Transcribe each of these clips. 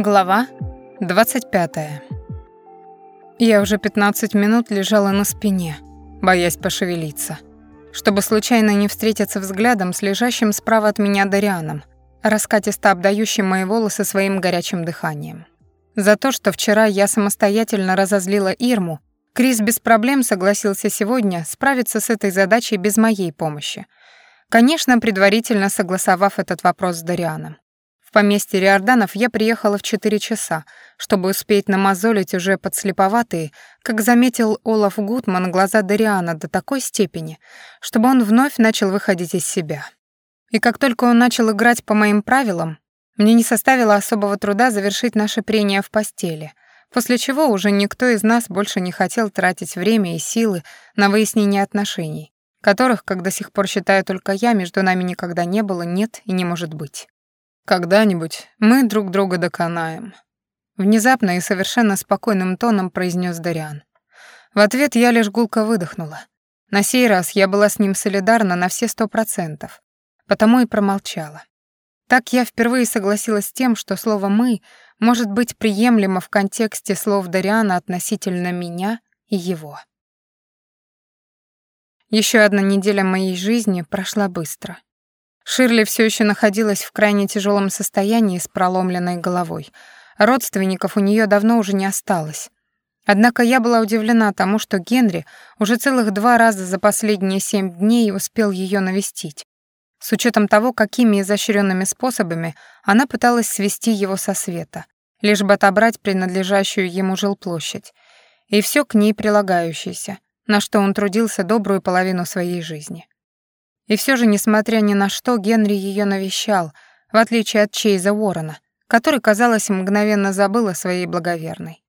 Глава 25. Я уже 15 минут лежала на спине, боясь пошевелиться, чтобы случайно не встретиться взглядом с лежащим справа от меня Дарианом, раскатисто обдающим мои волосы своим горячим дыханием. За то, что вчера я самостоятельно разозлила Ирму, Крис без проблем согласился сегодня справиться с этой задачей без моей помощи. Конечно, предварительно согласовав этот вопрос с Дарианом. В поместье Риорданов я приехала в 4 часа, чтобы успеть намазолить уже подслеповатые, как заметил Олаф Гутман, глаза Дариана до такой степени, чтобы он вновь начал выходить из себя. И как только он начал играть по моим правилам, мне не составило особого труда завершить наше прение в постели, после чего уже никто из нас больше не хотел тратить время и силы на выяснение отношений, которых, как до сих пор считаю только я, между нами никогда не было, нет и не может быть. Когда-нибудь мы друг друга доконаем. Внезапно и совершенно спокойным тоном произнес Дариан. В ответ я лишь гулко выдохнула. На сей раз я была с ним солидарна на все сто процентов, потому и промолчала. Так я впервые согласилась с тем, что слово «мы» может быть приемлемо в контексте слов Дариана относительно меня и его. Еще одна неделя моей жизни прошла быстро. Ширли все еще находилась в крайне тяжелом состоянии с проломленной головой. Родственников у нее давно уже не осталось. Однако я была удивлена тому, что Генри уже целых два раза за последние семь дней успел ее навестить. С учетом того, какими изощренными способами она пыталась свести его со света, лишь бы отобрать принадлежащую ему жилплощадь, и все к ней прилагающееся, на что он трудился добрую половину своей жизни. И все же, несмотря ни на что, Генри ее навещал, в отличие от Чейза Уоррена, который, казалось, мгновенно забыл о своей благоверной.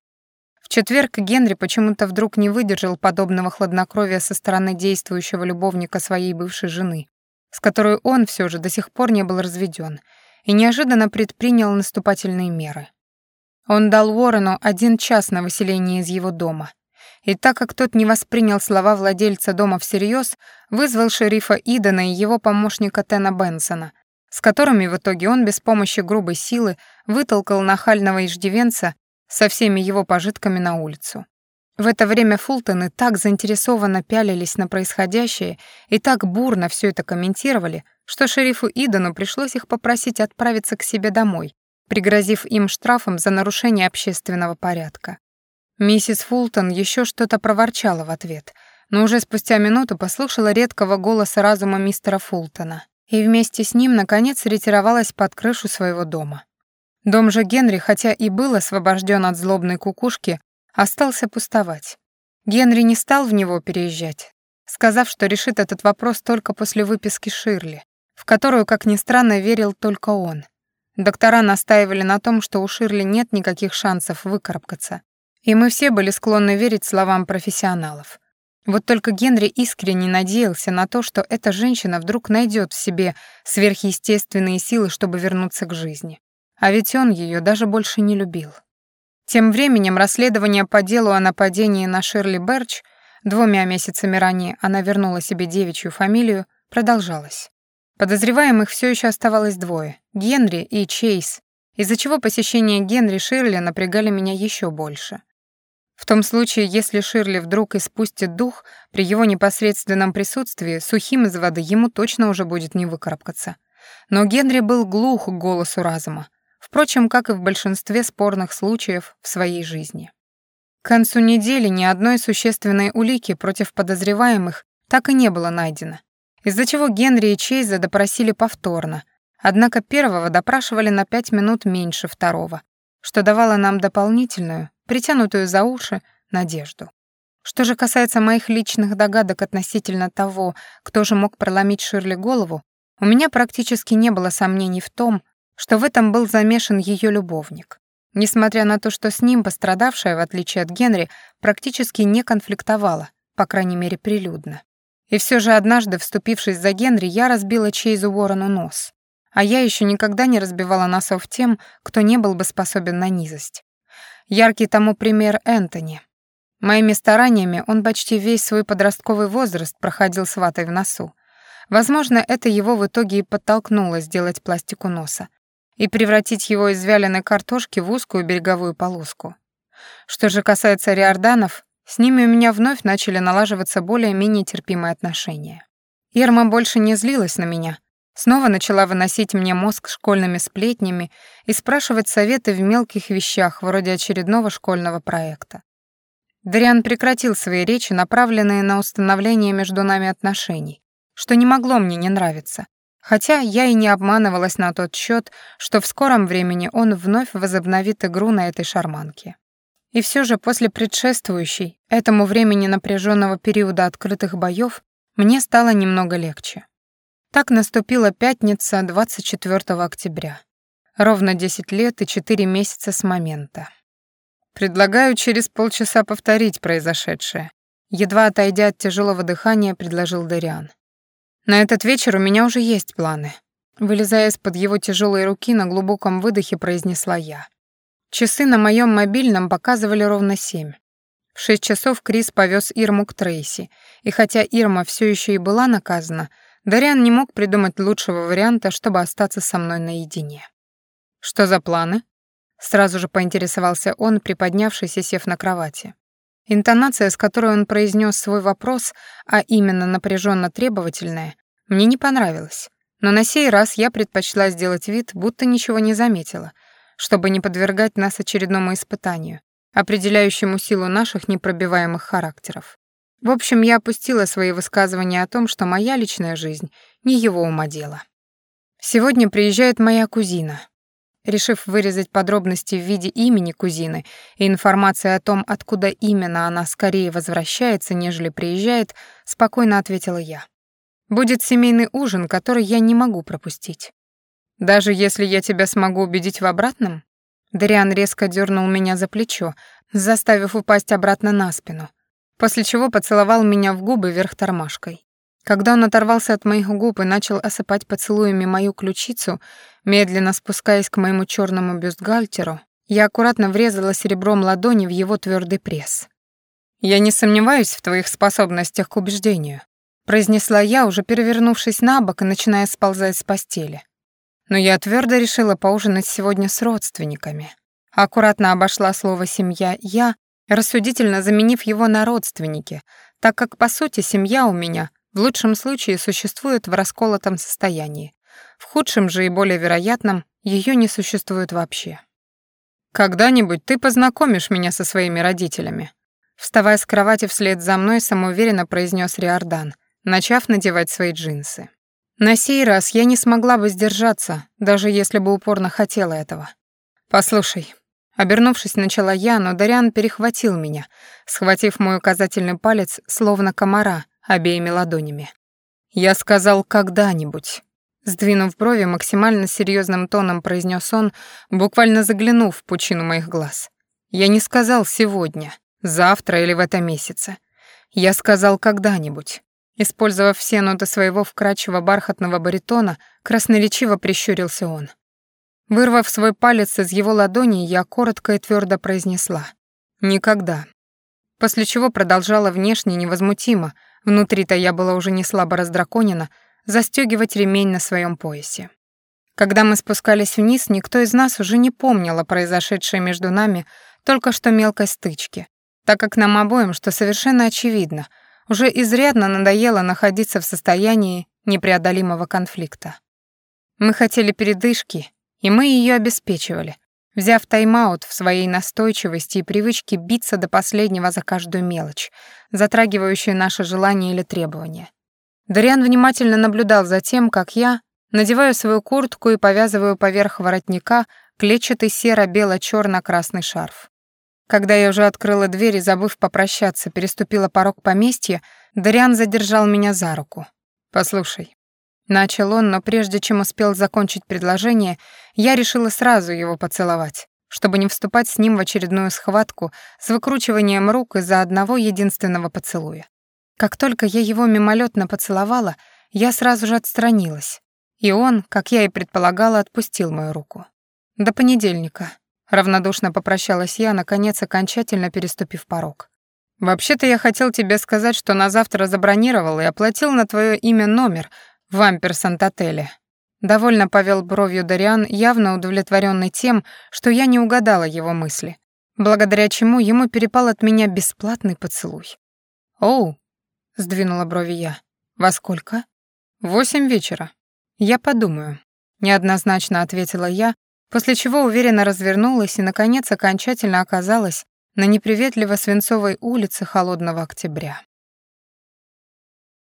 В четверг Генри почему-то вдруг не выдержал подобного хладнокровия со стороны действующего любовника своей бывшей жены, с которой он все же до сих пор не был разведен, и неожиданно предпринял наступательные меры. Он дал Уоррену один час на выселение из его дома, и так как тот не воспринял слова владельца дома всерьез, вызвал шерифа Идена и его помощника Тена Бенсона, с которыми в итоге он без помощи грубой силы вытолкал нахального иждивенца со всеми его пожитками на улицу. В это время Фултоны так заинтересованно пялились на происходящее и так бурно все это комментировали, что шерифу Идену пришлось их попросить отправиться к себе домой, пригрозив им штрафом за нарушение общественного порядка. Миссис Фултон еще что-то проворчала в ответ, но уже спустя минуту послушала редкого голоса разума мистера Фултона и вместе с ним, наконец, ретировалась под крышу своего дома. Дом же Генри, хотя и был освобожден от злобной кукушки, остался пустовать. Генри не стал в него переезжать, сказав, что решит этот вопрос только после выписки Ширли, в которую, как ни странно, верил только он. Доктора настаивали на том, что у Ширли нет никаких шансов выкарабкаться, и мы все были склонны верить словам профессионалов. Вот только Генри искренне надеялся на то, что эта женщина вдруг найдет в себе сверхъестественные силы, чтобы вернуться к жизни. А ведь он ее даже больше не любил. Тем временем расследование по делу о нападении на Ширли Берч, двумя месяцами ранее она вернула себе девичью фамилию, продолжалось. Подозреваемых все еще оставалось двое — Генри и Чейз, из-за чего посещение Генри Ширли напрягали меня еще больше. В том случае, если Ширли вдруг испустит дух, при его непосредственном присутствии сухим из воды ему точно уже будет не выкарабкаться. Но Генри был глух к голосу разума, впрочем, как и в большинстве спорных случаев в своей жизни. К концу недели ни одной существенной улики против подозреваемых так и не было найдено, из-за чего Генри и Чейза допросили повторно, однако первого допрашивали на пять минут меньше второго, что давало нам дополнительную, притянутую за уши, надежду. Что же касается моих личных догадок относительно того, кто же мог проломить Ширли голову, у меня практически не было сомнений в том, что в этом был замешан ее любовник. Несмотря на то, что с ним пострадавшая, в отличие от Генри, практически не конфликтовала, по крайней мере, прилюдно. И все же однажды, вступившись за Генри, я разбила Чейзу Уоррену нос. А я еще никогда не разбивала носов тем, кто не был бы способен на низость. Яркий тому пример Энтони. Моими стараниями он почти весь свой подростковый возраст проходил с ватой в носу. Возможно, это его в итоге и подтолкнуло сделать пластику носа. и превратить его из вяленой картошки в узкую береговую полоску. Что же касается риорданов, с ними у меня вновь начали налаживаться более-менее терпимые отношения. Ирма больше не злилась на меня, снова начала выносить мне мозг школьными сплетнями и спрашивать советы в мелких вещах, вроде очередного школьного проекта. Дариан прекратил свои речи, направленные на установление между нами отношений, что не могло мне не нравиться, хотя я и не обманывалась на тот счет, что в скором времени он вновь возобновит игру на этой шарманке. И все же после предшествующей, этому времени напряженного периода открытых боев, мне стало немного легче. Так наступила пятница 24 октября. Ровно 10 лет и 4 месяца с момента. Предлагаю через полчаса повторить произошедшее. Едва отойдя от тяжелого дыхания, предложил Дариан. На этот вечер у меня уже есть планы. Вылезая из-под его тяжелой руки, на глубоком выдохе произнесла я. Часы на моем мобильном показывали ровно семь. В шесть часов Крис повез Ирму к Трейси, и хотя Ирма все еще и была наказана, Дариан не мог придумать лучшего варианта, чтобы остаться со мной наедине. «Что за планы?» Сразу же поинтересовался он, приподнявшись и сев на кровати. Интонация, с которой он произнес свой вопрос, а именно напряженно требовательная, мне не понравилась. Но на сей раз я предпочла сделать вид, будто ничего не заметила, чтобы не подвергать нас очередному испытанию, определяющему силу наших непробиваемых характеров. В общем, я опустила свои высказывания о том, что моя личная жизнь не его ума дело. Сегодня приезжает моя кузина, Решив вырезать подробности в виде имени кузины и информации о том, откуда именно она скорее возвращается, нежели приезжает, спокойно ответила я. Будет семейный ужин, который я не могу пропустить. Даже если я тебя смогу убедить в обратном? Дариан резко дернул меня за плечо, заставив упасть обратно на спину, после чего поцеловал меня в губы вверх тормашкой. Когда он оторвался от моих губ и начал осыпать поцелуями мою ключицу, медленно спускаясь к моему черному бюстгальтеру, я аккуратно врезала серебром ладони в его твердый пресс. «Я не сомневаюсь в твоих способностях к убеждению», произнесла я, уже перевернувшись на бок и начиная сползать с постели. Но я твердо решила поужинать сегодня с родственниками. Аккуратно обошла слово «семья» я, рассудительно заменив его на «родственники», так как, по сути, семья у меня в лучшем случае существует в расколотом состоянии. В худшем же и более вероятном ее не существует вообще. «Когда-нибудь ты познакомишь меня со своими родителями», вставая с кровати вслед за мной, самоуверенно произнес Риордан, начав надевать свои джинсы. На сей раз я не смогла бы сдержаться, даже если бы упорно хотела этого. «Послушай», Обернувшись, начала я, но Дариан перехватил меня, схватив мой указательный палец, словно комара, обеими ладонями. «Я сказал когда-нибудь». Сдвинув брови, максимально серьезным тоном произнес он, буквально заглянув в пучину моих глаз. «Я не сказал сегодня, завтра или в этом месяце. Я сказал когда-нибудь». Использовав все ноты своего вкрадчивого бархатного баритона, красноречиво прищурился он. Вырвав свой палец из его ладони, я коротко и твердо произнесла «Никогда». После чего продолжала внешне невозмутимо, внутри-то я была уже не слабо раздраконена, застегивать ремень на своем поясе. Когда мы спускались вниз, никто из нас уже не помнил о произошедшей между нами только что мелкой стычке, так как нам обоим, что совершенно очевидно, уже изрядно надоело находиться в состоянии непреодолимого конфликта. Мы хотели передышки, и мы ее обеспечивали, взяв тайм-аут в своей настойчивости и привычке биться до последнего за каждую мелочь, затрагивающую наше желание или требование. Дариан внимательно наблюдал за тем, как я надеваю свою куртку и повязываю поверх воротника клетчатый серо-бело-черно-красный шарф. Когда я уже открыла дверь и, забыв попрощаться, переступила порог поместья, Дариан задержал меня за руку. «Послушай, Начал он, но прежде чем успел закончить предложение, я решила сразу его поцеловать, чтобы не вступать с ним в очередную схватку с выкручиванием рук из-за одного единственного поцелуя. Как только я его мимолетно поцеловала, я сразу же отстранилась, и он, как я и предполагала, отпустил мою руку. До понедельника. Равнодушно попрощалась я, наконец окончательно переступив порог. «Вообще-то я хотел тебе сказать, что на завтра забронировал и оплатил на твое имя номер в Амперсант-отеле. Довольно повел бровью Дариан, явно удовлетворенный тем, что я не угадала его мысли, благодаря чему ему перепал от меня бесплатный поцелуй. «Оу!» — сдвинула брови я. «Во сколько?» «Восемь вечера». «Я подумаю», — неоднозначно ответила я, после чего уверенно развернулась и, наконец, окончательно оказалась на неприветливо свинцовой улице холодного октября.